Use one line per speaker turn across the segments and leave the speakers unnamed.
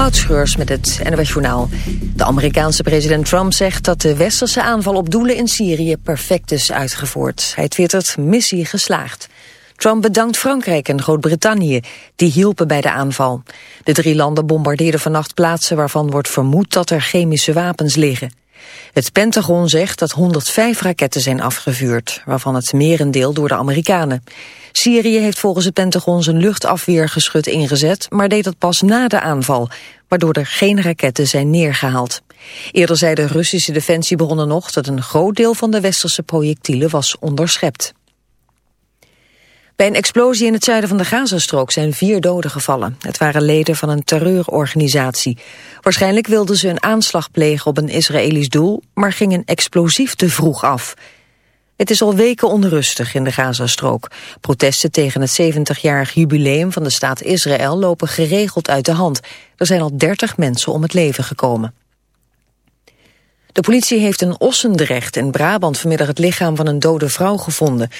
Moutschreurs met het NWS Journaal. De Amerikaanse president Trump zegt dat de westerse aanval op doelen in Syrië perfect is uitgevoerd. Hij twittert missie geslaagd. Trump bedankt Frankrijk en Groot-Brittannië, die hielpen bij de aanval. De drie landen bombardeerden vannacht plaatsen waarvan wordt vermoed dat er chemische wapens liggen. Het Pentagon zegt dat 105 raketten zijn afgevuurd, waarvan het merendeel door de Amerikanen. Syrië heeft volgens het Pentagon zijn luchtafweergeschut ingezet, maar deed dat pas na de aanval, waardoor er geen raketten zijn neergehaald. Eerder zei de Russische defensiebronnen nog dat een groot deel van de westerse projectielen was onderschept. Bij een explosie in het zuiden van de Gazastrook zijn vier doden gevallen. Het waren leden van een terreurorganisatie. Waarschijnlijk wilden ze een aanslag plegen op een Israëlisch doel, maar ging een explosief te vroeg af. Het is al weken onrustig in de Gazastrook. Protesten tegen het 70-jarig jubileum van de staat Israël lopen geregeld uit de hand. Er zijn al 30 mensen om het leven gekomen. De politie heeft in Ossendrecht in Brabant vanmiddag het lichaam van een dode vrouw gevonden.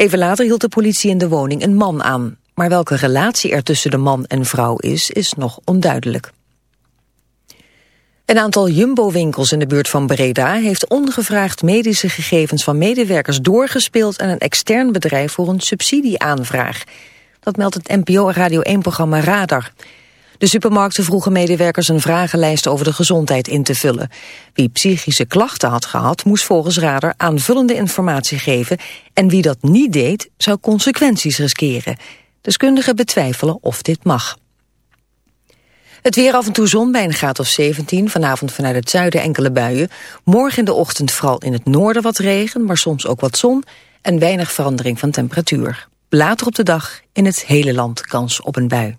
Even later hield de politie in de woning een man aan. Maar welke relatie er tussen de man en vrouw is, is nog onduidelijk. Een aantal Jumbo-winkels in de buurt van Breda heeft ongevraagd medische gegevens van medewerkers doorgespeeld aan een extern bedrijf voor een subsidieaanvraag. Dat meldt het NPO Radio 1-programma Radar. De supermarkten vroegen medewerkers een vragenlijst over de gezondheid in te vullen. Wie psychische klachten had gehad, moest volgens Radar aanvullende informatie geven en wie dat niet deed, zou consequenties riskeren. Deskundigen betwijfelen of dit mag. Het weer af en toe zon bij een graad of 17. Vanavond vanuit het zuiden enkele buien. Morgen in de ochtend vooral in het noorden wat regen, maar soms ook wat zon. En weinig verandering van temperatuur. Later op de dag in het hele land kans op een bui.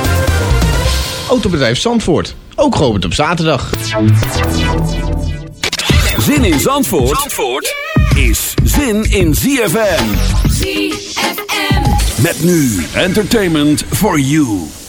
Autobedrijf Zandvoort, ook geopend op zaterdag.
Zin in Zandvoort, Zandvoort is zin in ZFM.
ZFM.
Met nu entertainment for you.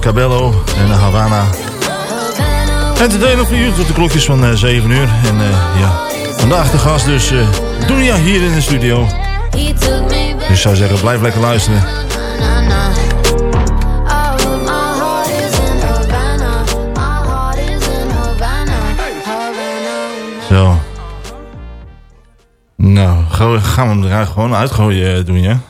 Cabello en Havana. En te voor u tot de klokjes van eh, uh, 7 uur. En eh, ja, vandaag de gast dus uh, hier in de studio. Dus ik zou zeggen, blijf lekker luisteren.
Zo.
Nou, gaan we hem eruit gewoon uitgooien, Donia?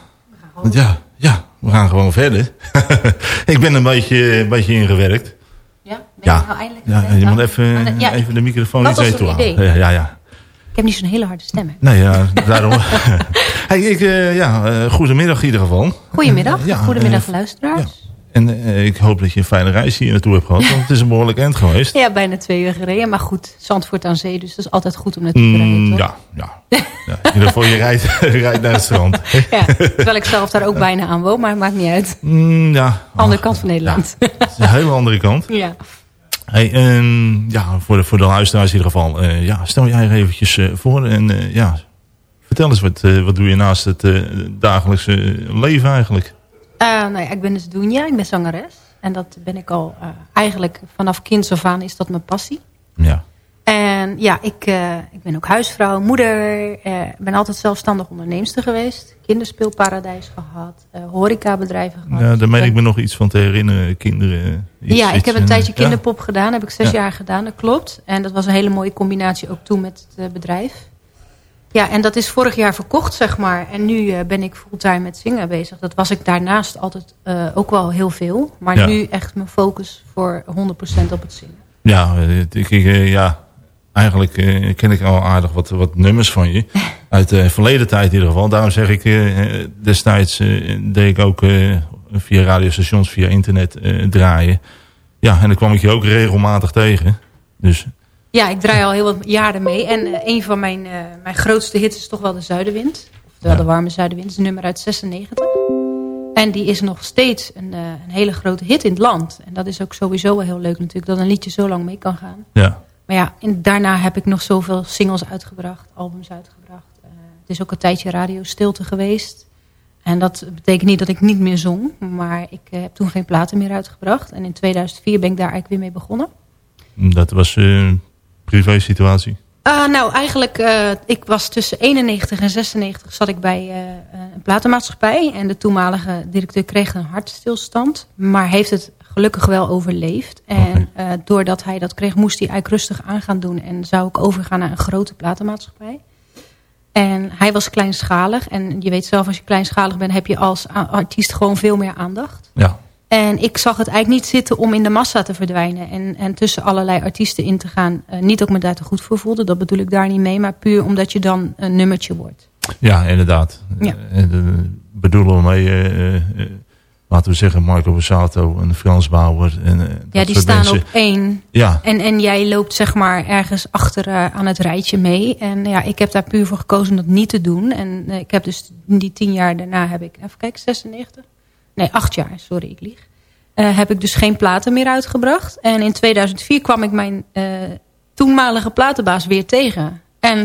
Want ja, ja, we gaan gewoon verder. ik ben een beetje, een beetje ingewerkt.
Ja, ben
Ja.
je nou eindelijk...
Ja, je moet even,
Ah, ja,
even de microfoon iets even toe halen. Ja, ja, ja.
Ik heb niet zo'n hele harde stem. hè.
Nee, ja, daarom. hey, ik, eh, ja, eh, goedemiddag in ieder geval.
Goedemiddag, goedemiddag
eh,
luisteraars.
En eh, ik hoop dat je een fijne reis hier naartoe hebt gehad. Want het is een behoorlijk eind geweest.
Ja, bijna twee uur gereden. Maar goed, Zandvoort aan zee, dus dat is altijd goed om naartoe te rijden,
Mm,
toch?
ja, ja. ja. In ieder geval, je rijdt, rijdt naar het strand.
Ja, terwijl ik zelf daar ook bijna aan woon, maar het maakt niet uit.
Mm, ja.
Andere kant van Nederland.
Het is een hele andere kant.
Ja.
Hey, en, ja, voor de, voor de luisteraars in ieder geval. eh, ja, stel jij er eventjes eh, voor. En ja, vertel eens, wat, wat doe je naast het dagelijkse leven eigenlijk?
Eh, nou ja, ik ben dus Doenja, ik ben zangeres. En dat ben ik al eh, eigenlijk vanaf kinds af aan is dat mijn passie.
Ja.
En ja, ik, eh, ik ben ook huisvrouw, moeder. eh, ben altijd zelfstandig onderneemster geweest. Kinderspeelparadijs gehad. eh horecabedrijven gehad.
ja, daar meen ik me nog iets van te herinneren. Kinderen. iets-
ja, ik heb een tijdje
ja.
kinderpop gedaan. heb ik zes
Ja.
jaar gedaan, dat klopt. En dat was een hele mooie combinatie ook toen met het bedrijf. Ja, en dat is vorig jaar verkocht, zeg maar. En nu eh, ben ik fulltime met zingen bezig. Dat was ik daarnaast altijd eh, ook wel heel veel. Maar
Ja.
nu echt mijn focus voor 100% op het zingen.
Ja, ik, ik, eh, ja eigenlijk ken ik al aardig wat, wat nummers van je. Uit de verleden tijd in ieder geval. Daarom zeg ik, destijds deed ik ook via radiostations, via internet draaien. Ja, en dan kwam ik je ook regelmatig tegen. Dus
Ja, ik draai al heel wat jaren mee. En eh, een van mijn, eh, mijn grootste hits is toch wel de Zuidenwind. Oftewel
Ja.
de Warme Zuidenwind. Is een nummer uit 96. En die is nog steeds een, eh, een hele grote hit in het land. En dat is ook sowieso wel heel leuk natuurlijk. Dat een liedje zo lang mee kan gaan.
ja,
Maar ja, en daarna heb ik nog zoveel singles uitgebracht. Albums uitgebracht. Het is ook een tijdje radio stilte geweest. En dat betekent niet dat ik niet meer zong. Maar ik heb toen geen platen meer uitgebracht. En in 2004 ben ik daar eigenlijk weer mee begonnen.
dat was privé situatie.
Ah, nou, eigenlijk, eh, ik was tussen 91 en 96 zat ik bij eh, een platenmaatschappij. En de toenmalige directeur kreeg een hartstilstand. Maar heeft het gelukkig wel overleefd. En eh, doordat hij dat kreeg, moest hij eigenlijk rustig aan gaan doen. En zou ik overgaan naar een grote platenmaatschappij. En hij was kleinschalig. En je weet zelf, als je kleinschalig bent, heb je als artiest gewoon veel meer aandacht.
Ja,
En ik zag het eigenlijk niet zitten om in de massa te verdwijnen. En, en tussen allerlei artiesten in te gaan. Eh, niet dat ik me daar te goed voor voelde. Dat bedoel ik daar niet mee. Maar puur omdat je dan een nummertje wordt.
ja inderdaad.
Ja.
Eh, bedoelen we mee, eh, laten we zeggen, Marco Borsato en Frans Bauer. En,
Ja, die staan
mensen.
op één.
Ja,
En, en jij loopt zeg maar ergens achter aan het rijtje mee. En ja, ik heb daar puur voor gekozen om dat niet te doen. En ik heb dus die tien jaar daarna heb ik, even kijken, 96? Nee, acht jaar, sorry, ik lieg. Eh, heb ik dus geen platen meer uitgebracht. En in 2004 kwam ik mijn eh, toenmalige platenbaas weer tegen. En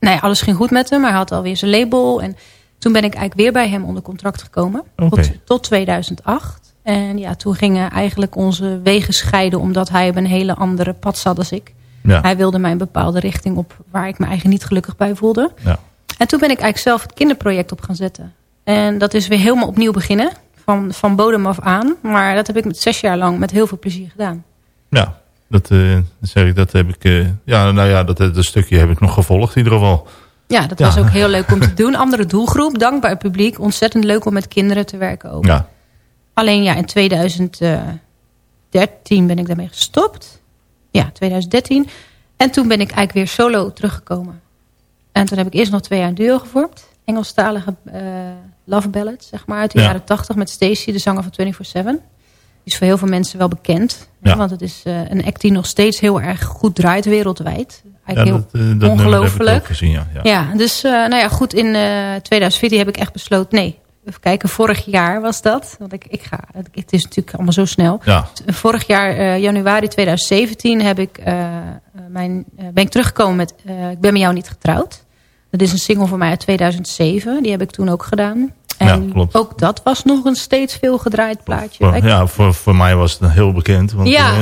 nou ja, alles ging goed met hem. Hij had alweer zijn label. En toen ben ik eigenlijk weer bij hem onder contract gekomen. Tot, tot 2008. En ja, toen gingen eigenlijk onze wegen scheiden... omdat hij op een hele andere pad zat als ik.
ja,
Hij wilde mij een bepaalde richting op... waar ik me eigenlijk niet gelukkig bij voelde.
ja.
En toen ben ik eigenlijk zelf het kinderproject op gaan zetten. En dat is weer helemaal opnieuw beginnen. Van, van bodem af aan. Maar dat heb ik met zes jaar lang met heel veel plezier gedaan.
Ja, dat, eh, zeg ik, dat heb ik, eh, ja, nou ja, dat, dat stukje heb ik nog gevolgd in ieder geval.
Ja, dat
Ja.
was ook heel leuk om te doen. Andere doelgroep, dankbaar publiek. Ontzettend leuk om met kinderen te werken ook.
Ja,
Alleen ja, in 2013 ben ik daarmee gestopt. Ja, 2013. En toen ben ik eigenlijk weer solo teruggekomen. En toen heb ik eerst nog twee jaar een duo gevormd. Engelstalige eh love ballad, zeg maar, uit de
Ja.
jaren 80 met Stacey, de zanger van 24-7. Die is voor heel veel mensen wel bekend.
Ja.
Want het is eh, een act die nog steeds heel erg goed draait wereldwijd.
ja
Eigenlijk
eh, nummer heb ik
ongelooflijk.
ja. ja.
ja, dus eh, nou ja, goed, in eh 2014 heb ik echt besloten, nee, even kijken, vorig jaar was dat. Want ik, ik ga, het is natuurlijk allemaal zo snel.
Ja,
Vorig jaar, eh, januari 2017, heb ik, eh, eh, mijn, eh, ben ik teruggekomen met eh, Ik ben met jou niet getrouwd. Dat is een single van mij uit 2007. Die heb ik toen ook gedaan. En
Ja, klopt.
ook dat was nog een steeds veel gedraaid plaatje.
voor, ja voor, voor mij was het heel bekend. Want,
Ja.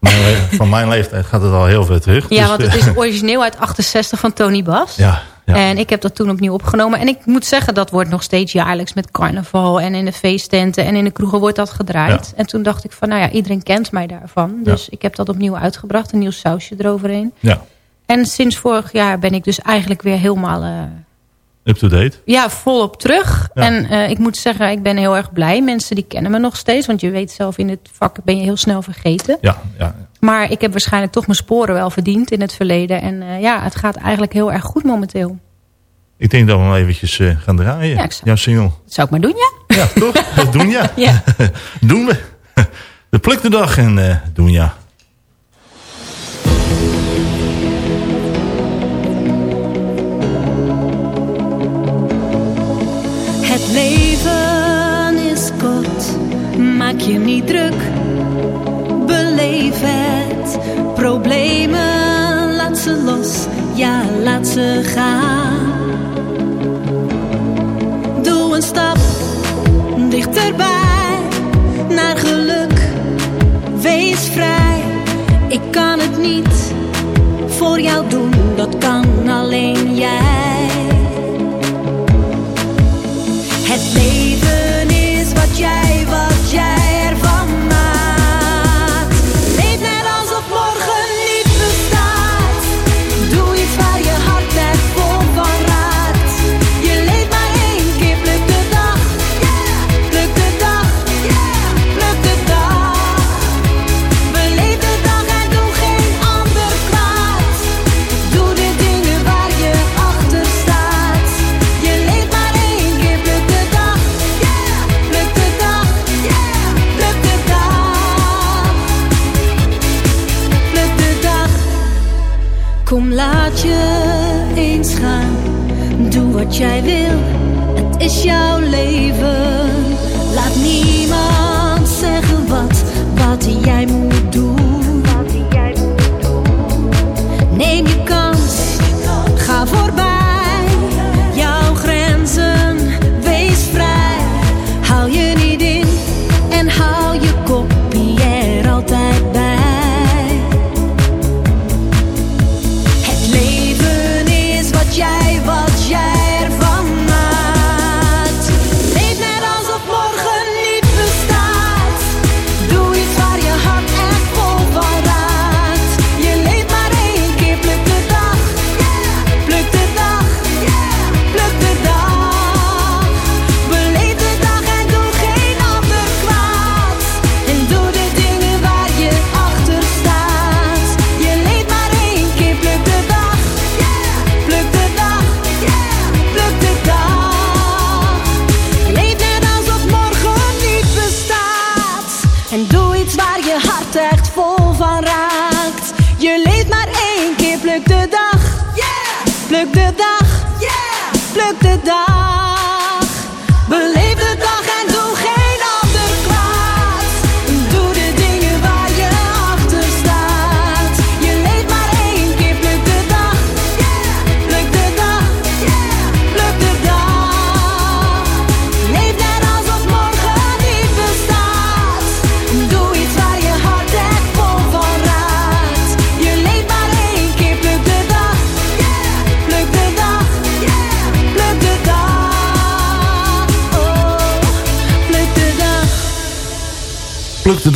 eh, van mijn leeftijd gaat het al heel ver terug.
ja,
dus,
want
eh,
het is origineel uit 68 van Tony Bas.
ja, ja.
En ik heb dat toen opnieuw opgenomen. En ik moet zeggen, dat wordt nog steeds jaarlijks met carnaval. En in de feesttenten en in de kroegen wordt dat gedraaid. En toen dacht ik van, nou ja, iedereen kent mij daarvan. Dus ik heb dat opnieuw uitgebracht. Een nieuw sausje eroverheen.
ja.
En sinds vorig jaar ben ik dus eigenlijk weer helemaal... eh,
Up-to-date.
ja, volop terug.
Ja.
En eh, ik moet zeggen, ik ben heel erg blij. Mensen die kennen me nog steeds. Want je weet zelf, in het vak ben je heel snel vergeten.
Ja, ja.
Maar ik heb waarschijnlijk toch mijn sporen wel verdiend in het verleden. En eh, ja, het gaat eigenlijk heel erg goed momenteel.
Ik denk dat we eventjes gaan draaien.
Ja, ik zou-
Jouw single.
Dat zou ik maar doen, ja?
Ja, toch? Dat doen ja.
Ja.
doen we. De pluk de dag en doen ja.
Leven is kort, maak je niet druk. Beleef het, problemen laat ze los, ja laat ze gaan. Doe een stap dichterbij naar geluk, wees vrij. Ik kan het niet voor jou doen, dat kan alleen jij.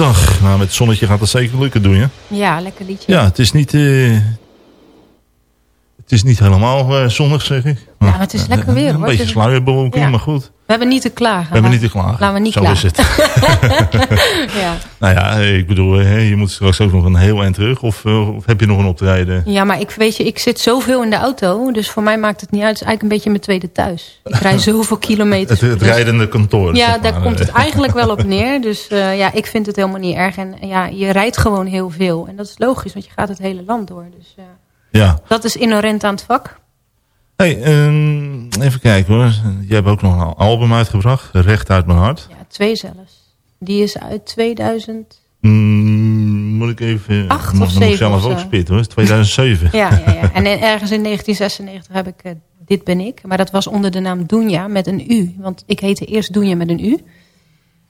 Dag.
Nou, met het zonnetje gaat dat zeker lukken doen, ja?
Ja, lekker liedje.
Ja, het is niet... eh, het is niet helemaal eh, zonnig, zeg ik.
Ja, maar het is lekker weer,
Een
hoor.
beetje
Het is-
sluierbewolking,
Ja.
maar goed.
We hebben niet te klagen.
We hebben niet te klagen.
Laten we niet
Zo
klagen.
is het.
ja.
Nou ja, ik bedoel, eh, je moet straks ook nog een heel eind terug. Of, eh, of heb je nog een optreden?
ja, maar ik, weet je, ik zit zoveel in de auto. Dus voor mij maakt het niet uit. Het is eigenlijk een beetje mijn tweede thuis. Ik rij zoveel kilometers.
Het, het
Dus-
rijdende kantoor.
Ja,
zeg
daar komt het eigenlijk wel op neer. Dus eh, ja, ik vind het helemaal niet erg. En ja, je rijdt gewoon heel veel. En dat is logisch, want je gaat het hele land door. Dus ja.
Ja.
dat is inherent aan het vak.
Hey, ehm, even kijken hoor. Jij hebt ook nog een album uitgebracht. Recht uit mijn hart.
Ja, twee zelfs. Die is uit 2000.
Mm, moet ik even...
Acht of zeven
zelf
of zo.
opspitten hoor. 2007.
Ja, ja, ja. En ergens in 1996 heb ik eh, Dit Ben Ik. Maar dat was onder de naam Dunja met een U. Want ik heette eerst Dunja met een U.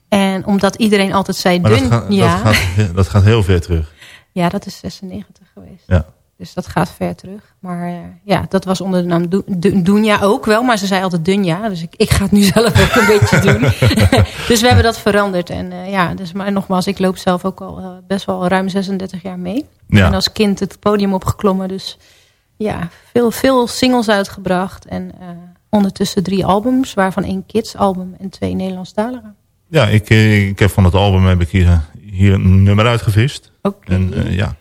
En omdat iedereen altijd zei
Maar dat,
Dun...
gaat,
ja.
dat, gaat, dat gaat heel ver terug.
ja, dat is 96 geweest.
Ja.
Dus dat gaat ver terug. Maar eh, ja, dat was onder de naam Du- Du- Dunja ook wel. Maar ze zei altijd Dunja. Dus ik, ik ga het nu zelf ook een beetje doen. dus we hebben dat veranderd. En eh, ja, dus, maar nogmaals, ik loop zelf ook al eh, best wel ruim 36 jaar mee.
Ja.
En als kind het podium opgeklommen. Dus Ja, veel, veel singles uitgebracht. En ondertussen drie albums, waarvan één kids album en twee Nederlandstalige.
Ja, ik, ik heb van het album heb ik hier, hier een nummer uitgevist.
Oké.
En ja.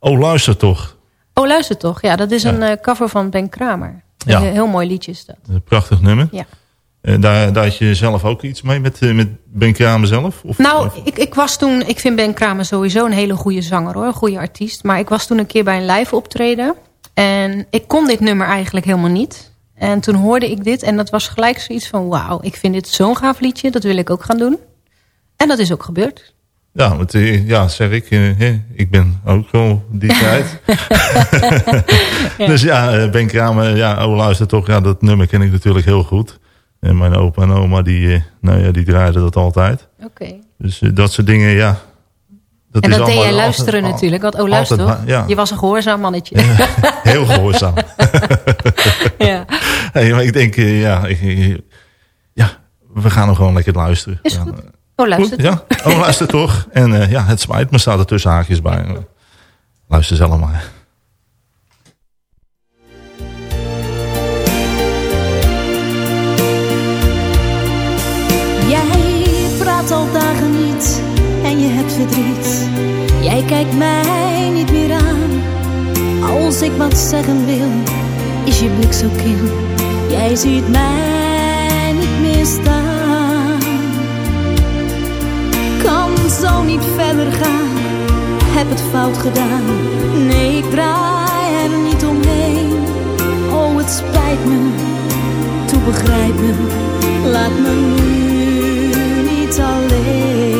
Oh, luister toch.
Oh, luister toch. Ja, dat is
Ja.
een eh, cover van Ben Kramer.
Ja.
Een heel mooi liedje is dat.
Een prachtig nummer.
Ja.
Eh, daar, daar had je zelf ook iets mee met, eh, met Ben Kramer zelf? Of,
Nou,
of-
ik, ik was toen... Ik vind Ben Kramer sowieso een hele goede zanger hoor. Een goede artiest. Maar ik was toen een keer bij een live optreden. En ik kon dit nummer eigenlijk helemaal niet. En toen hoorde ik dit. En dat was gelijk zoiets van... Wauw, ik vind dit zo'n gaaf liedje. Dat wil ik ook gaan doen. En dat is ook gebeurd.
Ja, want, eh, ja, zeg ik. eh, ik ben ook wel die tijd. Dus ja, eh, Ben Kramer, ja, oh luister toch. Ja, dat nummer ken ik natuurlijk heel goed. En mijn opa en oma, die, nou ja, die draaiden dat altijd.
Oké.
Dus dat soort dingen, ja. Dat
en
is
dat deed jij luisteren
altijd-
natuurlijk. Want oh, luister
altijd ja.
Je was een gehoorzaam mannetje.
Heel gehoorzaam.
ja.
hey, maar ik denk, ja, ik, ja, we gaan hem gewoon lekker luisteren.
Is
Ja,
goed. Oh, luister
Goed, ja. Oh, luister toch. En eh, ja, het spijt me, staat er tussen haakjes bij. Luister zelf maar.
Jij praat al dagen niet en je hebt verdriet. Jij kijkt mij niet meer aan. Als ik wat zeggen wil, is je blik zo kil. Jij ziet mij niet meer staan. Niet verder gaan, heb het fout gedaan. Nee, ik draai er niet omheen. Oh, het spijt me, toe begrijp me, laat me nu niet alleen.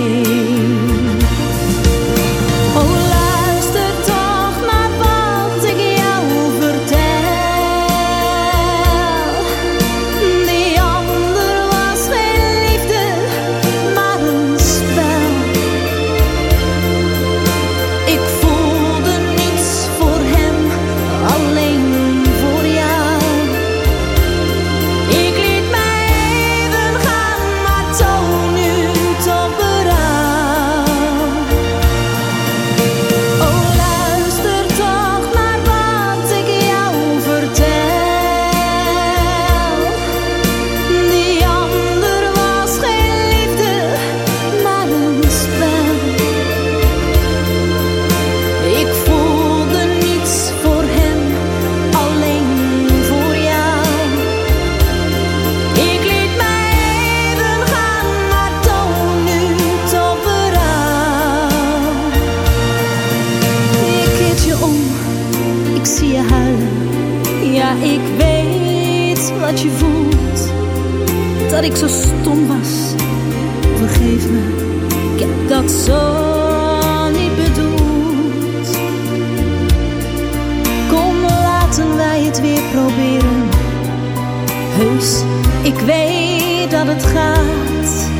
Ik weet dat het gaat.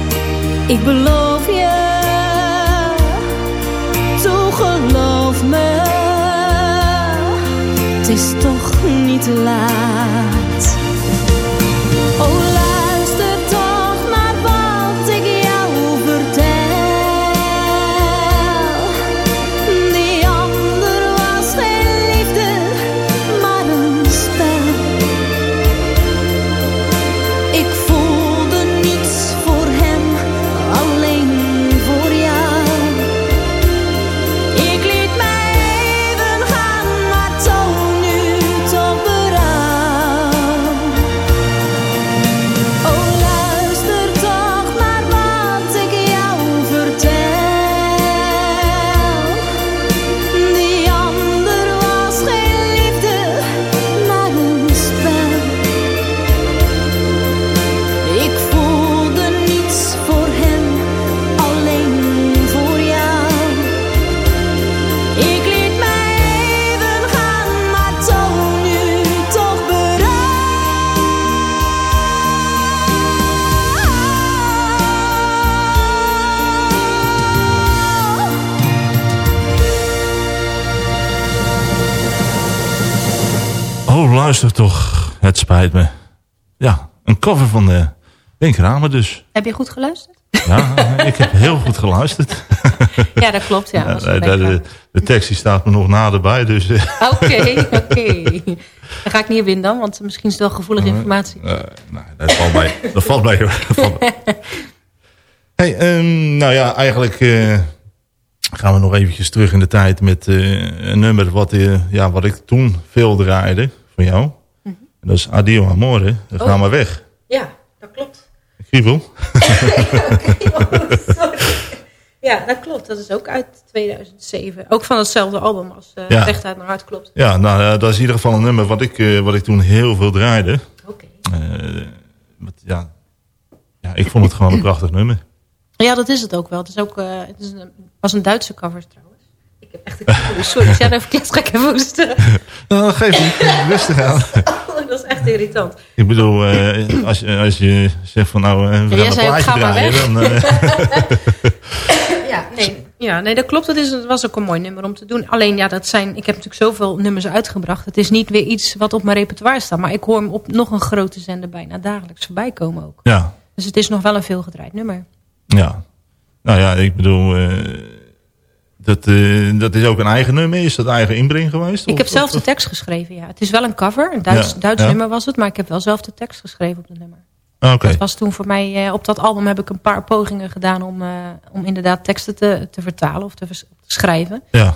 Ik beloof je, toe geloof me. Het is toch niet te laat. Toch.
Het spijt me. Ja, een cover van de Ben Kramer dus.
Heb je goed geluisterd?
Ja, ik heb heel goed geluisterd.
Ja, dat klopt. Ja,
Ja, de, de, de tekst die staat me nog naderbij, dus... eh,
Oké, oké. Dan ga ik niet winnen dan, want misschien is het wel gevoelige informatie.
Eh, nee, dat valt mee. Dat valt mee. Hey, ehm, nou ja, eigenlijk eh, gaan we nog eventjes terug in de tijd met eh, een nummer wat, eh, ja, wat ik toen veel draaide van jou. En dat is Adio Amore. Gaan
Oh.
we weg.
Ja, dat klopt.
Kriebel.
Ja, dat klopt. Dat is ook uit 2007. Ook van hetzelfde album als
Ja.
Recht uit mijn hart klopt.
Ja, nou, eh, dat is in ieder geval een nummer wat ik, eh, wat ik toen heel veel draaide.
Oké.
Wat- ja, ja, ik vond het gewoon een prachtig nummer.
Ja, dat is het ook wel. Het, is ook, het is een, was een Duitse cover trouwens. Ik heb echt een Sorry, als jij even klets, ga ik even hoesten.
Nou, geef niet. Rustig aan.
Dat is echt irritant.
Ik bedoel, eh, als, je, als je zegt van nou, eh, we gaan een plaatje
ga maar
draaien.
weg.
Dan, eh,
Ja, nee, ja, nee dat klopt. Het, is, het was ook een mooi nummer om te doen. Alleen, ja, dat zijn, ik heb natuurlijk zoveel nummers uitgebracht. Het is niet weer iets wat op mijn repertoire staat. Maar ik hoor hem op nog een grote zender bijna dagelijks voorbij komen ook.
ja,
Dus het is nog wel een veelgedraaid nummer.
ja. Nou ja, ik bedoel, eh, dat, eh, dat is ook een eigen nummer. Is dat eigen inbreng geweest?
Ik
Of-
heb zelf
of-
de tekst geschreven, ja. Het is wel een cover, een Duits,
Ja,
Duits
ja.
nummer was het. Maar ik heb wel zelf de tekst geschreven op het nummer.
Oké,
Dat was toen voor mij, eh, op dat album heb ik een paar pogingen gedaan om, eh, om inderdaad teksten te, te vertalen of te, schrijven.
ja.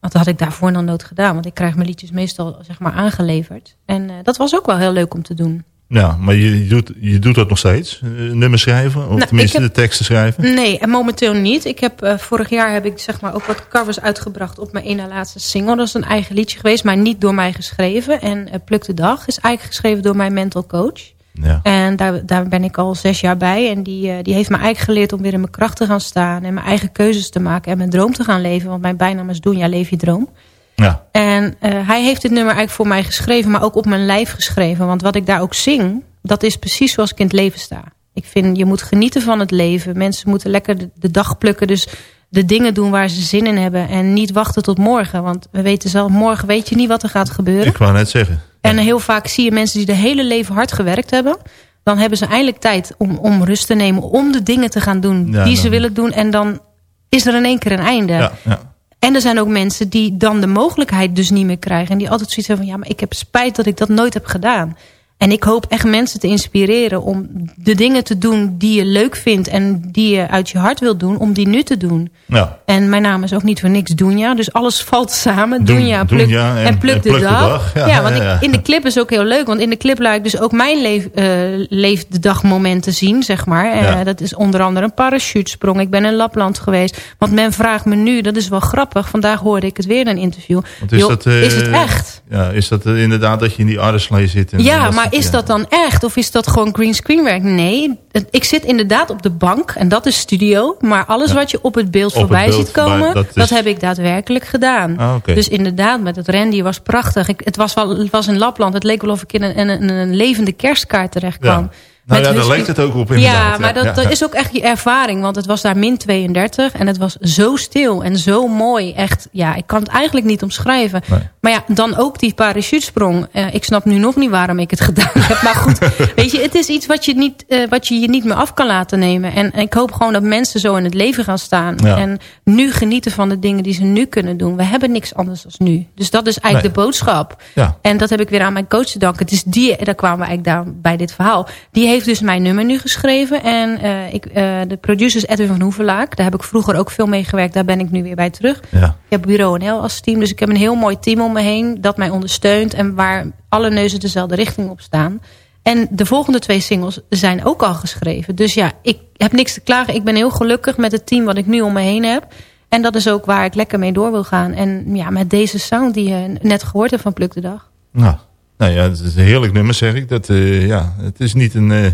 Want dat had ik daarvoor nog nooit gedaan. Want ik krijg mijn liedjes meestal zeg maar aangeleverd. En dat was ook wel heel leuk om te doen.
Ja, maar je, doet, je doet dat nog steeds? eh, nummers schrijven? Of
Nou,
tenminste
heb-
de teksten schrijven?
Nee, en momenteel niet. Ik heb, eh, vorig jaar heb ik zeg maar, ook wat covers uitgebracht op mijn ene laatste single. Dat is een eigen liedje geweest, maar niet door mij geschreven. En eh, Pluk de Dag is eigenlijk geschreven door mijn mental coach.
Ja.
En daar, daar ben ik al zes jaar bij. En die, die heeft me eigenlijk geleerd om weer in mijn kracht te gaan staan. En mijn eigen keuzes te maken en mijn droom te gaan leven. Want mijn bijnaam is Doen, ja, leef je droom.
Ja.
En eh, hij heeft dit nummer eigenlijk voor mij geschreven, maar ook op mijn lijf geschreven. Want wat ik daar ook zing, dat is precies zoals ik in het leven sta. Ik vind, je moet genieten van het leven. Mensen moeten lekker de, de dag plukken. Dus de dingen doen waar ze zin in hebben. En niet wachten tot morgen. Want we weten zelf, morgen weet je niet wat er gaat gebeuren.
Ik wou net zeggen.
En heel vaak zie je mensen die de hele leven hard gewerkt hebben. Dan hebben ze eindelijk tijd om, om rust te nemen. Om de dingen te gaan doen
Ja,
die ze willen doen. En dan is er in één keer een einde.
Ja, ja.
En er zijn ook mensen die dan de mogelijkheid dus niet meer krijgen. En die altijd zoiets hebben van... ja, maar ik heb spijt dat ik dat nooit heb gedaan. En ik hoop echt mensen te inspireren om de dingen te doen die je leuk vindt... en die je uit je hart wilt doen, om die nu te doen.
ja.
En mijn naam is ook niet voor niks Doenja. Dus alles valt samen.
Doen-
Doenja, pluk,
Doenja en-
en, pluk
en
de
pluk de
dag.
dag. Ja,
Ja, want
ja.
Ik, in de clip is ook heel leuk. Want in de clip laat ik dus ook mijn leef, eh, leef de dag momenten zien, zeg maar. Eh, dat is onder andere een parachutesprong. Ik ben in Lapland geweest. Want men vraagt me nu, dat is wel grappig. Vandaag hoorde ik het weer in een interview.
Want is, dat, eh,
is het echt?
Ja, is dat inderdaad dat je in die arreslee zit? En,
Ja, maar is dat dan echt? Of is dat gewoon green screen werk? Nee, ik zit inderdaad op de bank en dat is studio. Maar alles wat je op het beeld
Op het
voorbij
beeld
ziet komen,
voorbij,
dat, heb ik daadwerkelijk gedaan.
Ah.
Dus inderdaad, met het Randy was prachtig. Ik, het, was wel, het was in Lapland, het leek wel of ik in een, een, een levende kerstkaart terecht kwam.
Ja. Nou ja, daar
husky-
leek het ook op inderdaad.
Ja, maar dat,
ja.
dat is ook echt je ervaring. Want het was daar min 32 en het was zo stil en zo mooi. Echt, ja, ik kan het eigenlijk niet omschrijven.
Nee.
Maar ja, dan ook die parachutesprong. Eh, ik snap nu nog niet waarom ik het gedaan heb. Maar goed, weet je, het is iets wat je, niet, eh, wat je je niet meer af kan laten nemen. En, en ik hoop gewoon dat mensen zo in het leven gaan staan.
Ja.
En nu genieten van de dingen die ze nu kunnen doen. We hebben niks anders dan nu. Dus dat is eigenlijk
Nee.
de boodschap.
Ja.
En dat heb ik weer aan mijn coach te danken. Het is die, daar kwamen we eigenlijk daar, bij dit verhaal. Die heeft dus mijn nummer nu geschreven. En eh, ik, eh, de producer is Edwin van Hoevelaak. Daar heb ik vroeger ook veel mee gewerkt. Daar ben ik nu weer bij terug.
Ja.
Ik heb Bureau NL als team. Dus ik heb een heel mooi team om me heen. Dat mij ondersteunt. En waar alle neuzen dezelfde richting op staan. En de volgende twee singles zijn ook al geschreven. Dus ja, ik heb niks te klagen. Ik ben heel gelukkig met het team wat ik nu om me heen heb. En dat is ook waar ik lekker mee door wil gaan. En ja, met deze sound die je net gehoord hebt van Pluk de Dag.
Nou, nou ja, het is een heerlijk nummer, zeg ik. Dat, eh, ja, het is niet een... eh,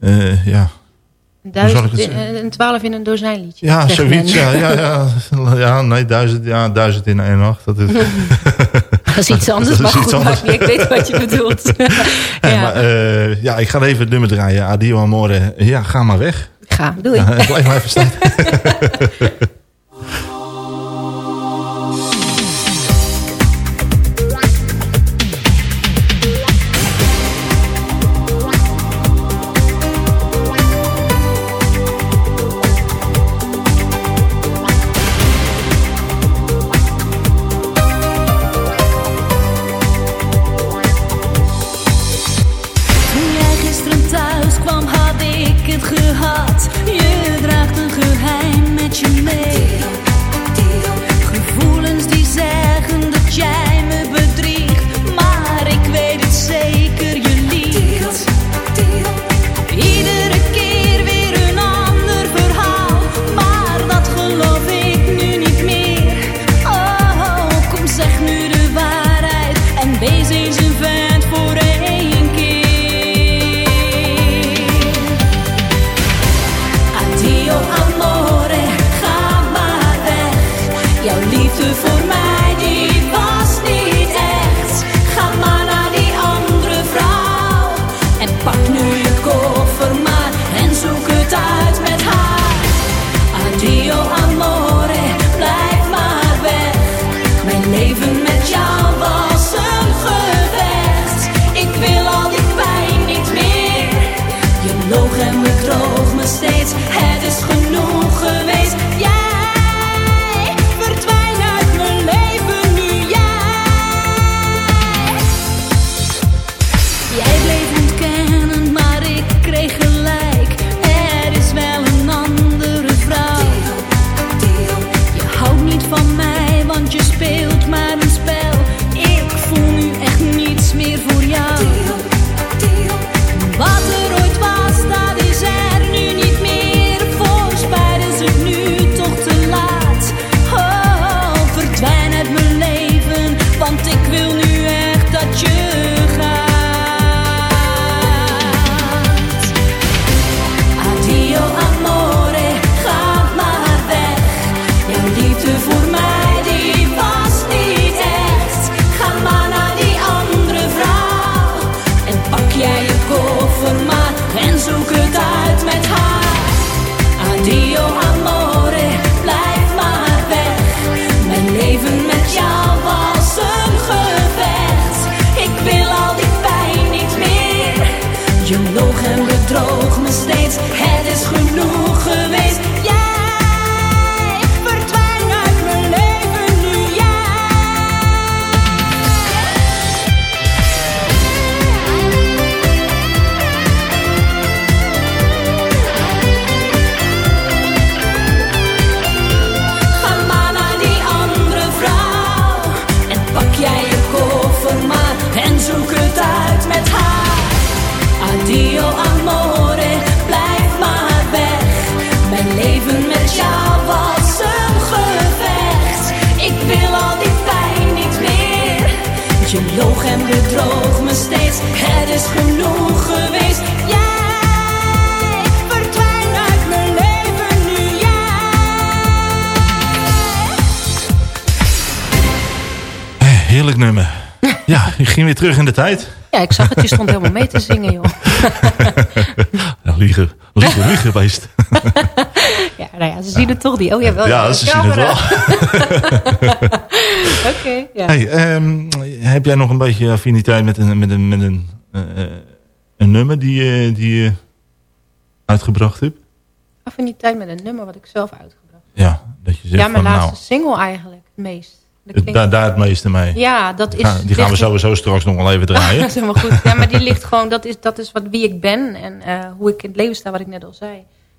eh, ja,
Een,
ik
duizend, een twaalf in een dozijn liedje.
ja zoiets. Ja, ja, ja, ja, nee, duizend, ja, duizend in één nacht. Dat is,
Dat is iets anders,
Dat is
maar
iets
goed,
anders.
niet. ik weet wat je bedoelt.
Hey,
ja,
maar, ja, ik ga even het nummer draaien. Adio Amore. Ja, ga maar weg.
ga, doei.
Ja, blijf maar even staan.
Het is genoeg geweest. Jij verdwijn uit mijn leven nu.
Eh, Heerlijk nummer. Ja, ik ging weer terug in de tijd.
Ja, ik zag het. Je stond helemaal mee te zingen, joh.
Liegen, liegen, liegen geweest.
Ja, nou ja, ze zien het toch niet. Oh, jawel.
Ja, ze zien het wel.
Oké, ja.
Hey, ehm, heb jij nog een beetje affiniteit met een, met een, met een, eh, eh, een nummer die, je- die je uitgebracht hebt?
Affiniteit met een nummer wat ik zelf uitgebracht
Ja, dat je zegt
Ja, mijn
van
laatste
nou,
single eigenlijk, het meest. Klinkt-
daar, daar het meeste mee.
Ja, dat is...
Die gaan we sowieso straks nog wel even draaien.
dat is helemaal goed. Ja, maar die ligt gewoon, dat is, dat is wat, wie ik ben en eh, hoe ik in het leven sta, wat ik net al zei.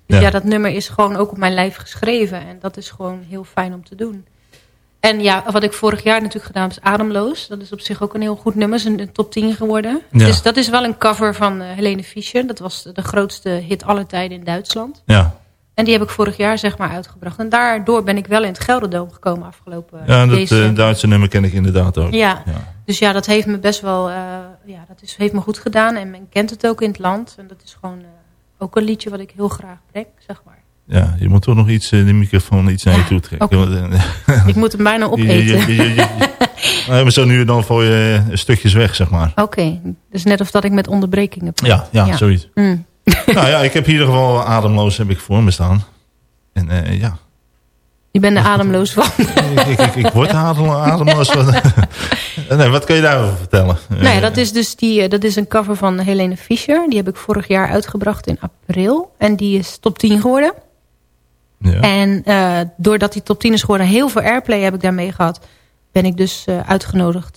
Dus
Ja.
ja. dat nummer is gewoon ook op mijn lijf geschreven. En dat is gewoon heel fijn om te doen. En ja, wat ik vorig jaar natuurlijk gedaan heb, is Ademloos. Dat is op zich ook een heel goed nummer. is een, een top 10 geworden.
Ja.
Dus dat is wel een cover van eh, Helene Fischer. Dat was de grootste hit aller tijden in Duitsland.
Ja,
En die heb ik vorig jaar zeg maar uitgebracht. En daardoor ben ik wel in het Gelderdoom gekomen afgelopen
ja dat eh, Duitse nummer ken ik inderdaad ook.
Ja.
Ja.
Dus ja, dat heeft me best wel, eh, ja, dat is, heeft me goed gedaan. En men kent het ook in het land. En dat is gewoon eh, ook een liedje wat ik heel graag breng, zeg maar.
Ja, je moet toch nog iets, eh, de microfoon iets naar je toe trekken. Want, eh,
Ik moet hem bijna opeten.
We hebben zo nu dan voor je eh, stukjes weg, zeg maar.
Oké, dus net of dat ik met onderbrekingen praat.
Ja, ja,
Ja.
zoiets.
Mm.
nou ja, ik heb in ieder geval ademloos heb ik voor me staan. En eh, ja,
Je bent er ademloos van.
ik, ik, ik, ik word adem, ademloos van. nee, wat kun je daarover vertellen?
nou ja, dat is dus die, eh, dat is een cover van Helene Fischer. Die heb ik vorig jaar uitgebracht in april. En die is top 10 geworden.
Ja.
En eh, doordat die top 10 is geworden, heel veel airplay heb ik daarmee gehad. Ben ik dus uitgenodigd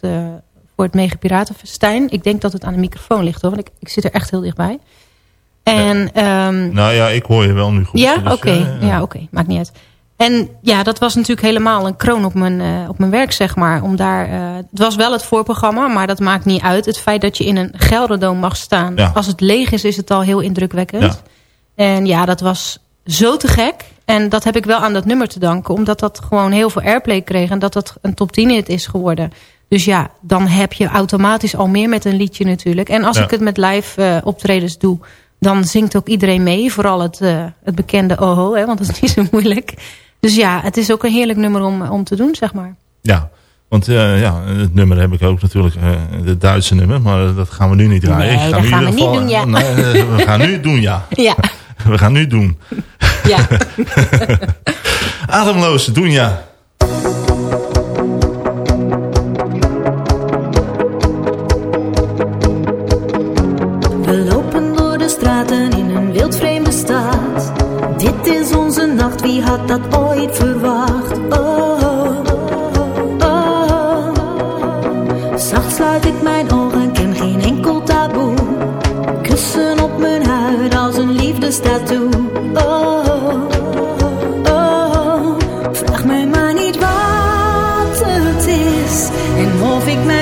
voor het Mega Piratenfestijn. Ik denk dat het aan de microfoon ligt hoor, want ik, ik zit er echt heel dichtbij. En, ehm,
Nou ja, ik hoor je wel nu goed.
ja,
Dus,
oké.
eh,
ja, oké. Maakt niet uit. En ja, dat was natuurlijk helemaal een kroon op mijn, eh, op mijn werk, zeg maar. Om daar, eh, het was wel het voorprogramma, maar dat maakt niet uit. Het feit dat je in een Gelderdoom mag staan. Als het leeg is, is het al heel indrukwekkend. En ja, dat was zo te gek. En dat heb ik wel aan dat nummer te danken. Omdat dat gewoon heel veel airplay kreeg. En dat dat een top 10 hit is geworden. Dus ja, dan heb je automatisch al meer met een liedje natuurlijk. En als
Ja.
ik het met live optredens doe... dan zingt ook iedereen mee. Vooral het, eh, het bekende oho, hè, want dat is niet zo moeilijk. Dus ja, het is ook een heerlijk nummer om, om te doen, zeg maar.
Ja, want eh, ja, het nummer heb ik ook natuurlijk, eh het Duitse nummer, maar dat gaan we nu niet draaien.
Nee,
Ik
dat gaan we niet doen, ja.
Nee, eh, we gaan nu doen, ja.
Ja,
We gaan nu doen.
ja.
Ademloos, doen ja.
Had dat ooit verwacht? Oh, oh, oh. Zacht sluit ik mijn ogen, ken geen enkel taboe. Kussen op mijn huid als een liefdestattoo. Oh, oh, vraag mij maar niet wat het is en of ik mij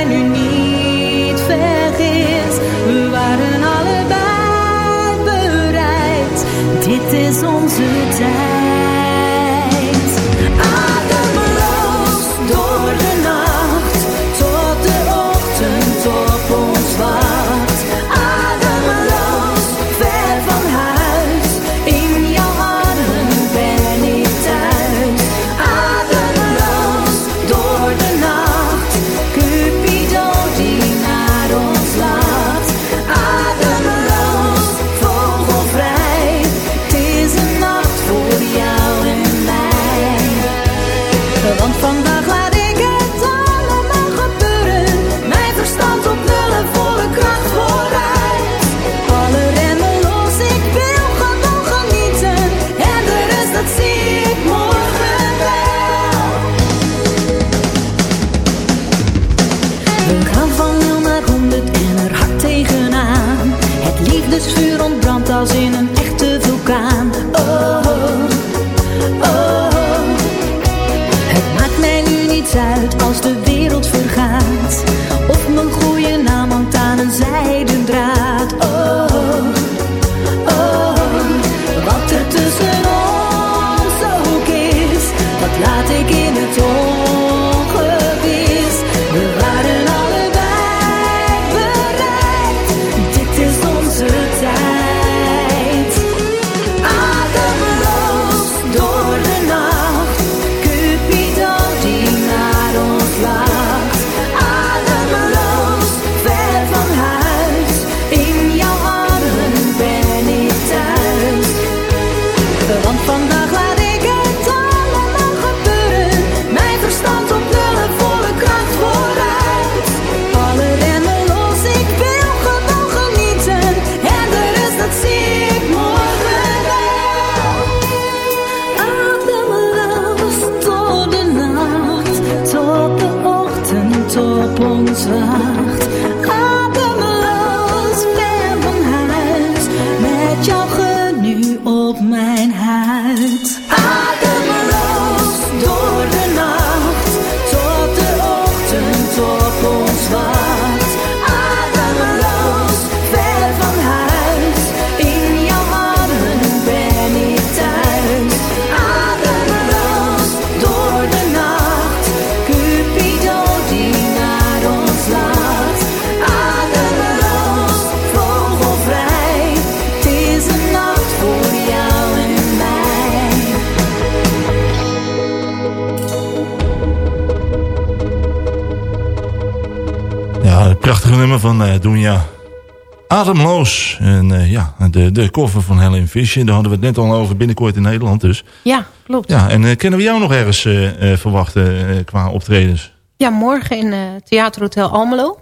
de,
cover van Helen Fischer. Daar hadden we het net al over binnenkort in Nederland dus.
Ja, klopt.
Ja, en eh, kunnen we jou nog ergens eh, eh, verwachten qua optredens?
Ja, morgen in Theaterhotel Almelo.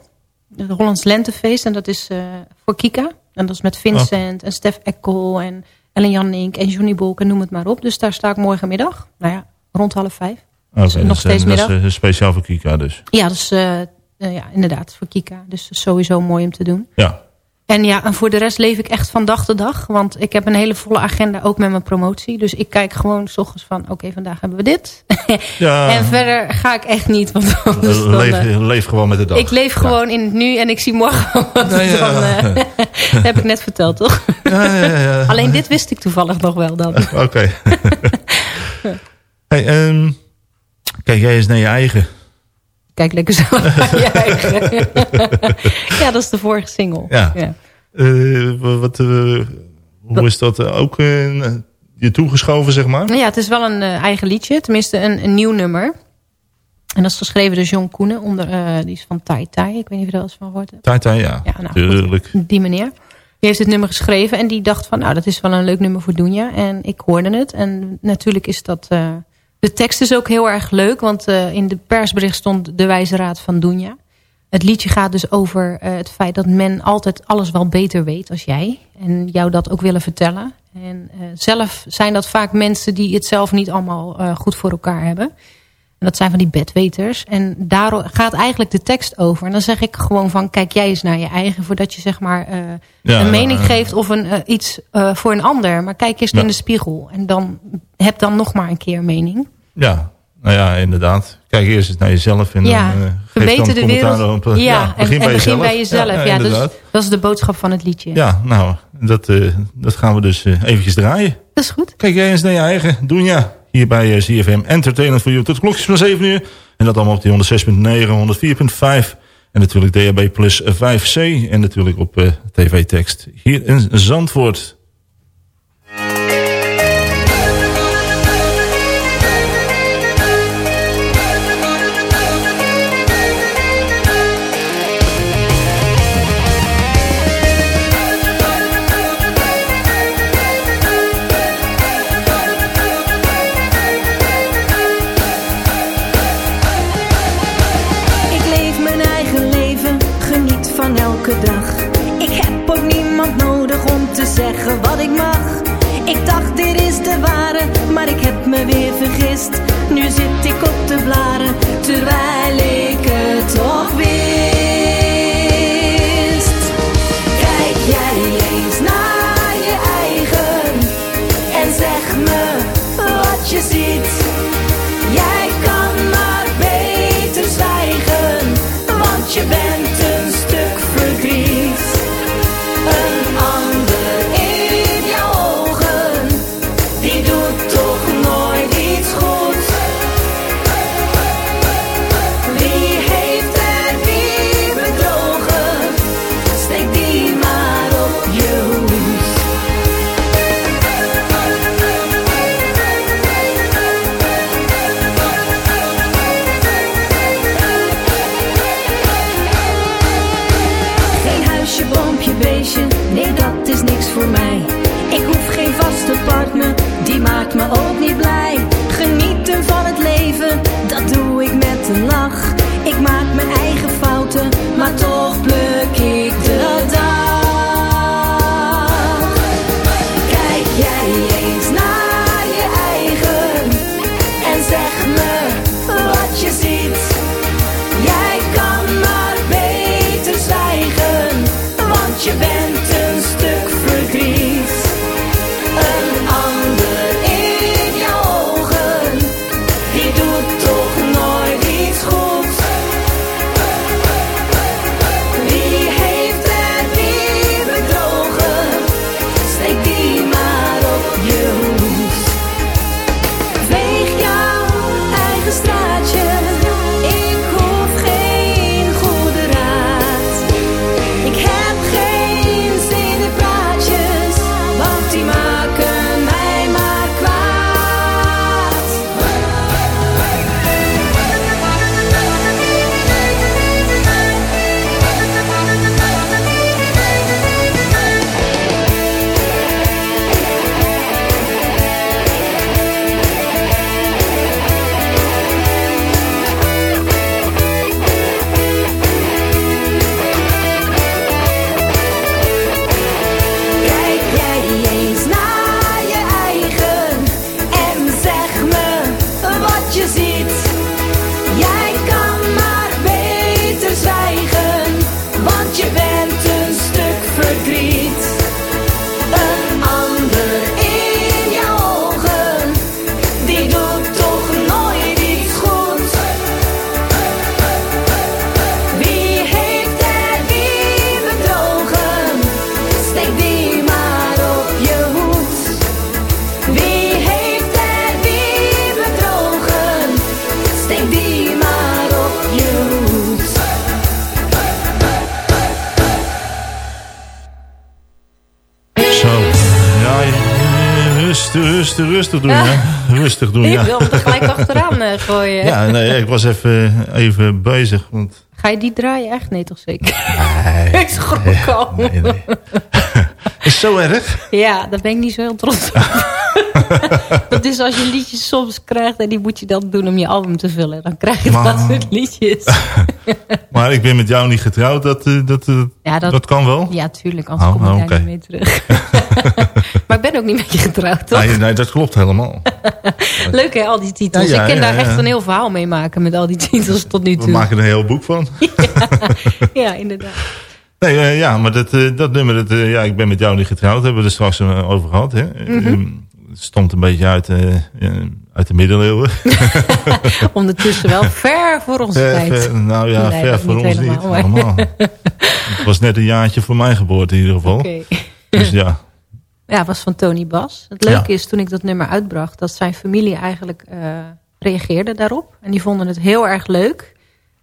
Het Hollands Lentefeest. En dat is voor Kika. En dat is met Vincent en Stef Ekkel en Ellen Jannink en Johnny Bolk en noem het maar op. Dus daar sta ik morgenmiddag. Nou ja, rond half vijf.
Oké,
nog
dat is,
steeds
dat is
middag.
eh, speciaal voor Kika dus.
Ja, dat is ja, inderdaad voor Kika. Dus dat sowieso mooi om te doen.
Ja.
En ja, en voor de rest leef ik echt van dag tot dag. Want ik heb een hele volle agenda, ook met mijn promotie. Dus ik kijk gewoon s ochtends van, oké, vandaag hebben we dit.
Ja.
en verder ga ik echt niet. Want anders dan,
leef,
eh,
leef gewoon met de dag.
ik leef gewoon in het nu en ik zie morgen wat
Nee, ja.
dan... eh, dat heb ik net verteld, toch?
Ja, ja, ja, ja.
Alleen dit wist ik toevallig nog wel dan.
Oké. hey, ehm, kijk jij eens naar je eigen.
Kijk lekker zo naar je eigen. ja, dat is de vorige single.
Ja. Eh, wa- wat, eh, hoe is dat eh, ook je toegeschoven, zeg maar?
Ja, het is wel een eigen liedje. Tenminste, een, een nieuw nummer. En dat is geschreven door John Koenen. Onder, die is van Tai Tai. Ik weet niet of je wel eens van gehoord hebt.
Tata, ja.
Ja, nou. Die meneer. Die heeft het nummer geschreven. En die dacht van, nou, dat is wel een leuk nummer voor Doenja. En ik hoorde het. En natuurlijk is dat... de tekst is ook heel erg leuk. Want eh, in de persbericht stond de wijze raad van Doenja. Het liedje gaat dus over eh, het feit dat men altijd alles wel beter weet als jij. En jou dat ook willen vertellen. En eh, zelf zijn dat vaak mensen die het zelf niet allemaal goed voor elkaar hebben. En dat zijn van die bedweters. En daar gaat eigenlijk de tekst over. En dan zeg ik gewoon van, kijk jij eens naar je eigen... voordat je zeg maar eh,
Ja,
een mening
ja.
geeft of een, eh, iets eh, voor een ander. Maar kijk eens
Ja.
in de spiegel. En dan heb dan nog maar een keer mening.
Ja, nou ja, inderdaad. Kijk eerst eens naar jezelf en
ja,
dan geef dan
de wereld.
op,
ja, en,
begin
en
bij
begin
jezelf.
bij jezelf. Ja, dus dat is de boodschap van het liedje.
Ja, nou, dat, dat gaan we dus eventjes draaien.
Dat is goed.
Kijk jij eens naar je eigen. Doen ja. Hier bij eh, CFM Entertainment voor you. Tot klokjes van 7 uur. En dat allemaal op die 106.9, 104.5. En natuurlijk DHB plus 5C. En natuurlijk op eh, tv-tekst. Hier in Zandvoort.
Zeggen wat ik mag. Ik dacht dit is de ware, maar ik heb me weer vergist. Nu zit ik op de blaren, terwijl ik het toch wist.
Rustig, doen. Ja. Rustig doen, ja.
wil hem er gelijk achteraan eh, gooien.
Ja, nee, ik was even, even bezig. Want,
Ga je die draaien? Echt? Nee, toch zeker?
nee,
ik schrok al.
nee, nee. Is zo erg?
Ja, daar ben ik niet zo heel trots op. dat is als je liedjes soms krijgt en die moet je dan doen om je album te vullen. Dan krijg je
Maar-
dat soort liedjes.
Maar ik ben met jou niet getrouwd, dat, eh, dat, eh,
Ja,
dat,
dat-
kan wel?
Ja, tuurlijk, anders
Oh,
kom ik
oh,
daar niet mee terug. maar ik ben ook niet met je getrouwd, toch?
Nee, nee, dat klopt helemaal.
Leuk hè, al die titels.
Ja, ja,
ik kan daar echt een heel verhaal mee maken met al die titels tot nu
We
toe.
maken er een heel boek van.
Ja, inderdaad.
Nee, eh, ja, maar dat, eh, dat nummer, dat, eh, ja, ik ben met jou niet getrouwd, hebben we er straks over gehad. Hè?
Mhm.
Ehm, het stond een beetje uit, uit de middeleeuwen.
Ondertussen wel ver voor onze
Ver-
tijd.
nou ja,
Nee,
ver voor
niet
ons
helemaal,
niet. Allemaal. Het was net een jaartje voor mijn geboorte in ieder geval.
Oké.
Dus ja,
Ja, was van Tony Bas. Het leuke
Ja.
is, toen ik dat nummer uitbracht... dat zijn familie eigenlijk reageerde daarop. En die vonden het heel erg leuk.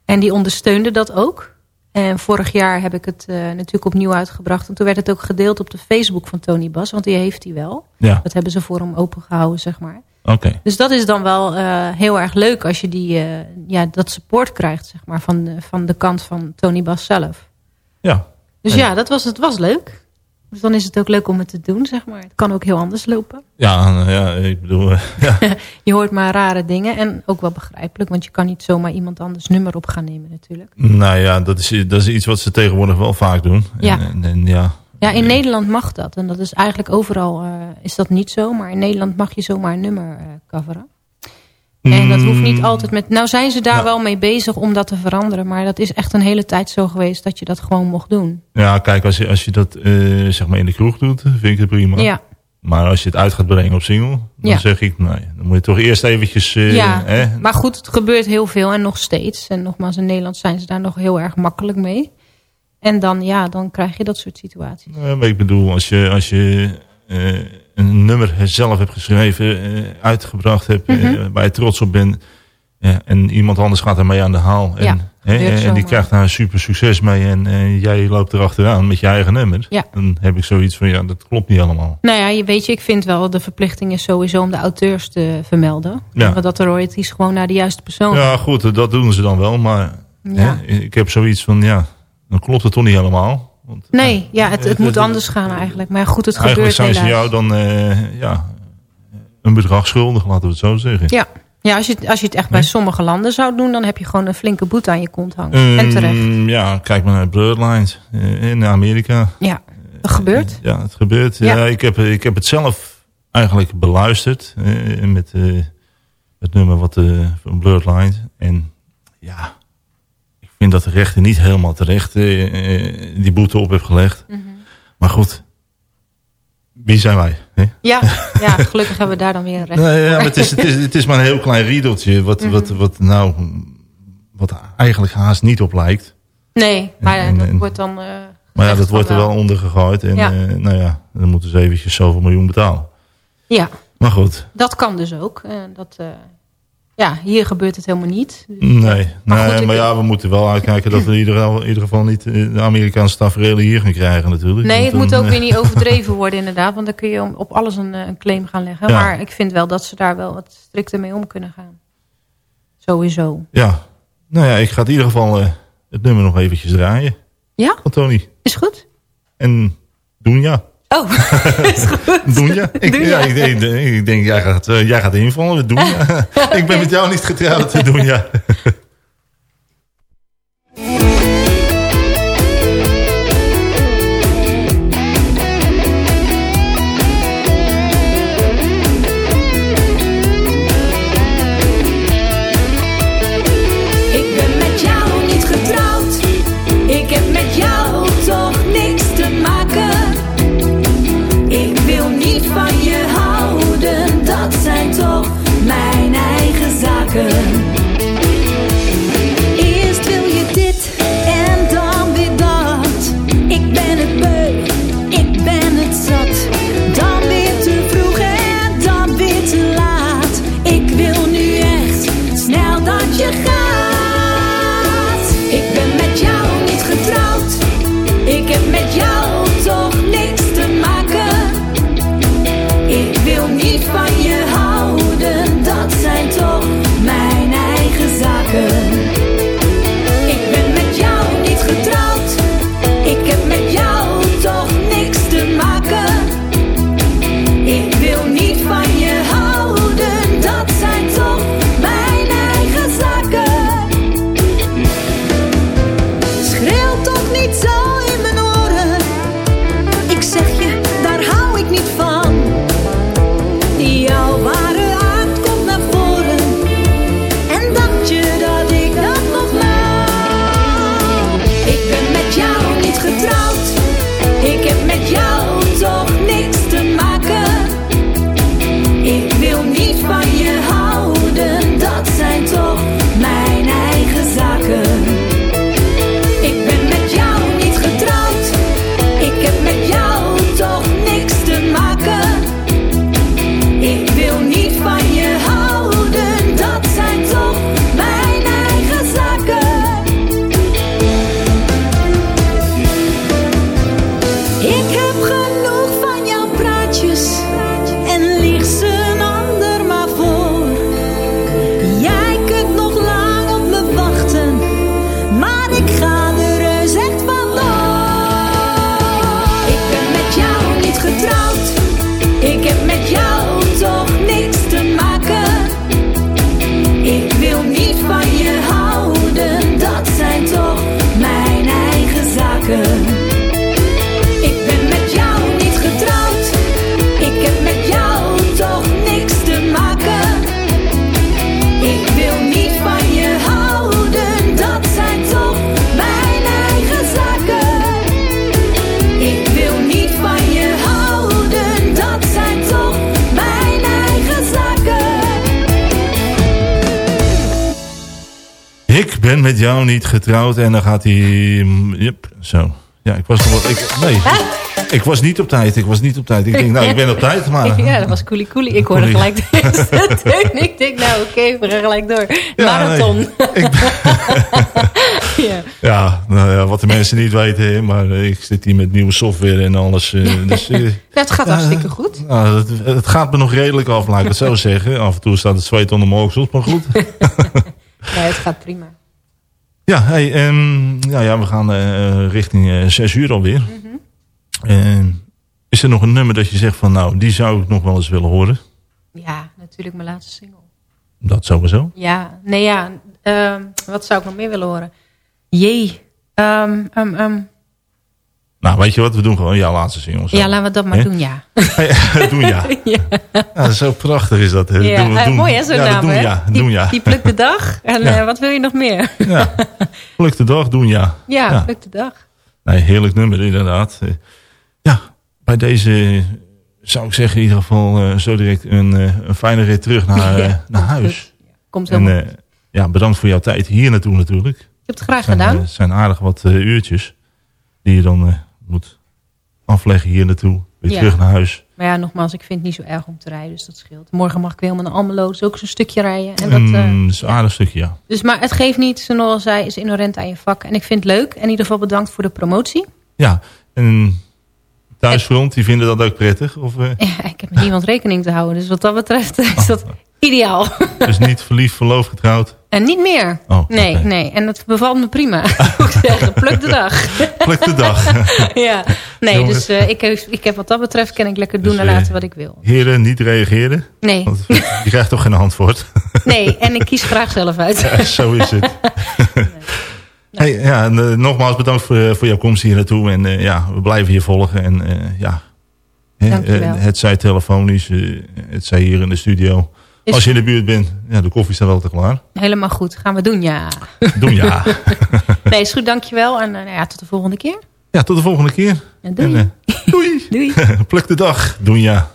En die ondersteunden dat ook. En vorig jaar heb ik het eh, natuurlijk opnieuw uitgebracht. En toen werd het ook gedeeld op de Facebook van Tony Bas. Want die heeft hij wel.
Ja.
Dat hebben ze voor hem opengehouden, zeg maar.
oké.
Dus dat is dan wel eh, heel erg leuk als je die, eh, ja, dat support krijgt, zeg maar, van de, van de kant van Tony Bas zelf.
Ja.
Dus
En-
ja, dat was, het was leuk. Dus dan is het ook leuk om het te doen, zeg maar. Het kan ook heel anders lopen.
Ja, nou ja, ik bedoel, eh, ja.
Je hoort maar rare dingen en ook wel begrijpelijk, want je kan niet zomaar iemand anders nummer op gaan nemen natuurlijk.
nou ja, dat is, dat is iets wat ze tegenwoordig wel vaak doen.
Ja.
En, en, en ja,
Ja, in Nederland mag dat. En dat is eigenlijk overal eh, is dat niet zo. Maar in Nederland mag je zomaar een nummer eh, coveren. En dat hoeft niet altijd met... Nou zijn ze daar
Ja.
wel mee bezig om dat te veranderen. Maar dat is echt een hele tijd zo geweest dat je dat gewoon mocht doen.
Ja, kijk, als je, als je dat eh, zeg maar in de kroeg doet, vind ik het prima.
Ja,
Maar als je het uit gaat brengen op single, dan
Ja.
zeg ik, nee, dan moet je toch eerst eventjes... eh,
ja.
hè?
maar goed, het gebeurt heel veel en nog steeds. En nogmaals, in Nederland zijn ze daar nog heel erg makkelijk mee. En dan, ja, dan krijg je dat soort situaties.
Eh, maar ik bedoel, als je, als je eh, een nummer zelf hebt geschreven, eh, uitgebracht hebt, eh,
Mhm.
waar je trots op bent, en iemand anders gaat ermee aan de haal. En,
Ja,
en die krijgt daar een super succes mee en eh, jij loopt erachteraan met je eigen nummer.
Ja.
Dan heb ik zoiets van, ja, dat klopt niet allemaal.
Nou ja, je weet je, ik vind wel de verplichting is sowieso om de auteurs te vermelden.
Ja.
Dat de royalties gewoon naar de juiste persoon
Ja, goed, dat doen ze dan wel, maar ik heb zoiets van, ja, dan klopt het toch niet helemaal. Want
Nee, ja, het, het
Eh,
moet anders gaan eigenlijk. Maar goed, het
eigenlijk
gebeurt
zijn ze
helaas.
jou dan eh, ja, een bedrag schuldig, laten we het zo zeggen.
Ja, ja als, je, het- als je het echt bij sommige landen zou doen... dan heb je gewoon een flinke boete aan je kont hangen. en terecht.
Ehm, Ja, kijk maar naar Bloodlines eh, in Amerika.
Ja, dat gebeurt.
Ja, het gebeurt.
Ja.
Ja. ik, heb, ik heb het zelf eigenlijk beluisterd eh, met eh, het nummer wat, eh, van Bloodlines. En ja, vind dat de rechter niet helemaal terecht eh, eh, die boete op heeft gelegd.
Mhm.
Maar goed, wie zijn wij? Hè?
Ja, ja, gelukkig hebben we daar dan weer een recht
Nee, ja, maar het, is, het, is, het is maar een heel klein riedeltje. Wat,
Mhm.
wat, wat, nou, wat eigenlijk haast niet op lijkt.
Nee, maar
En-
dat
en-
wordt dan... eh,
Maar ja, dat wordt er wel onder gegooid. En
Ja.
nou ja, dan moeten ze eventjes zoveel miljoen betalen.
Ja,
Maar goed,
dat kan dus ook. Dat, ja, hier gebeurt het helemaal niet. Dus,
nee.
Maar goed,
ja, we moeten wel uitkijken dat we in ieder geval, in ieder geval niet eh, de Amerikaanse tafereelen hier gaan krijgen natuurlijk.
Nee, het moet ook
eh,
weer niet overdreven worden inderdaad. Want dan kun je op alles een, eh, een claim gaan leggen.
Ja.
Maar ik vind wel dat ze daar wel wat strikter mee om kunnen gaan. Sowieso.
Ja, nou ja, ik ga in ieder geval het nummer nog eventjes draaien.
Ja?
Van Tony.
Is goed?
En doen ja.
Oh, is goed.
Doen ja. Ik, ja, ik, denk- ik, denk- ik denk, jij gaat, eh, jij gaat invallen. Doen ja. ik ben met jou niet getrouwd. Doen ja.
Niet getrouwd.
En dan gaat hij... Yep, zo. Ja, ik was nog wel... Ik, nee, ik was niet op tijd. Ik was niet op tijd. Ik denk, nou, ik ben op tijd, maar...
Ja, dat was coolie coolie. Ik hoorde gelijk de Ik denk, nou oké, we gaan gelijk door.
Ja,
Marathon.
nee. Ik
ja.
Ja, nou ja, wat de mensen niet weten, maar eh, ik zit hier met nieuwe software en alles. eh, dus, eh,
gaat hartstikke goed.
nou, het, het gaat me nog redelijk af, laat ik het zo zeggen. Af en toe staat het zweet onder mijn oksels, maar goed.
Nee, het gaat prima.
Ja, hey, ehm, ja, ja, we gaan eh, richting zes uur alweer.
Mhm.
Ehm, is er nog een nummer dat je zegt van, nou, die zou ik nog wel eens willen horen?
Ja, natuurlijk mijn laatste single.
Dat sowieso.
Ja, nee ja. ehm, wat zou ik nog meer willen horen? Jee. Ehm, ehm, ehm.
Nou, weet je wat, we doen gewoon jouw laatste single. zo.
Ja, laten we dat maar doen, ja.
doen ja.
ja.
ja. Zo prachtig is dat.
Ja,
Doen,
eh,
doen.
mooi hè, zo'n
ja,
naam
Doen
hè?
ja,
die,
doen ja.
die plukt de dag. En eh, wat wil je nog meer?
Ja. Pluk de dag, doen ja.
Ja, pluk de dag.
Nee, heerlijk nummer inderdaad. Eh, Ja, bij deze zou ik zeggen in ieder geval zo direct een, een fijne rit terug naar, naar huis.
Komt zo.
En ja, bedankt voor jouw tijd hier naartoe natuurlijk.
ik heb het graag
zijn,
gedaan.
Het zijn aardig wat uurtjes die je dan moet afleggen hier naartoe. Weer
Ja.
terug naar huis.
Maar ja, nogmaals, ik vind het niet zo erg om te rijden, dus dat scheelt. Morgen mag ik weer helemaal naar Almelo, dus ook zo'n stukje rijden. En dat, eh,
Mm, dat is een aardig stukje, ja.
dus, maar het geeft niet, zoals al zei, is inherent aan je vak. En ik vind het leuk. En in ieder geval bedankt voor de promotie.
Ja, en thuisfront, die vinden dat ook prettig? Of, eh,
Ja, ik heb met niemand rekening te houden, dus wat dat betreft is dat ideaal.
dus niet verliefd, verloofd, getrouwd?
En niet meer.
Oh,
nee, nee. En het bevalt me prima. moet ik zeggen, pluk de dag.
Pluk de dag.
ja. Nee, dus eh, ik, heb, ik heb wat dat betreft kan ik lekker doen
Dus,
en
eh,
laten wat ik wil.
Heren, niet reageren.
Nee,
Want je krijgt toch geen antwoord.
nee. En ik kies graag zelf uit.
Ja, Zo is het. Hey, ja, en, eh, nogmaals bedankt voor, voor jouw komst hier naartoe. En eh, ja, we blijven je volgen. En eh, ja, eh, het zij telefonisch, eh, het zij hier in de studio.
Is-
Als je in de buurt bent, ja, de koffie staat altijd klaar.
Helemaal goed. Gaan we doen, ja.
Doen ja.
Nee, is goed. Dankjewel. En eh, nou ja, tot de volgende keer.
ja, tot de volgende keer.
En doei.
En, eh, doei.
Doei.
Pluk de dag. Doen ja.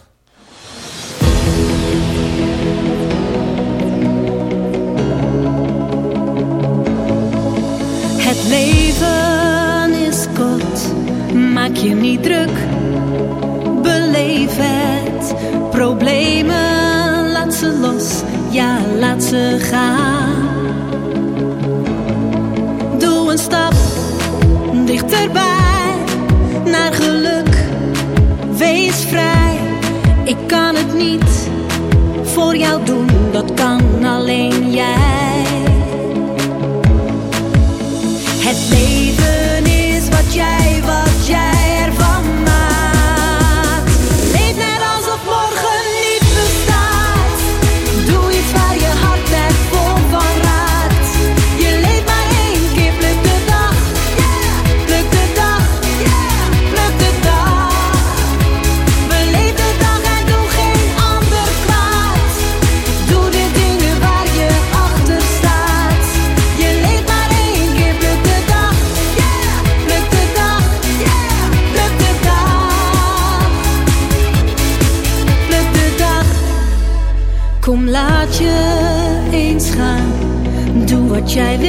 Het leven is kort, maak je niet druk. Beleef gaan. Doe een stap dichterbij naar geluk, wees vrij. Ik kan het niet voor jou doen, dat kan alleen jij. Het leven Doe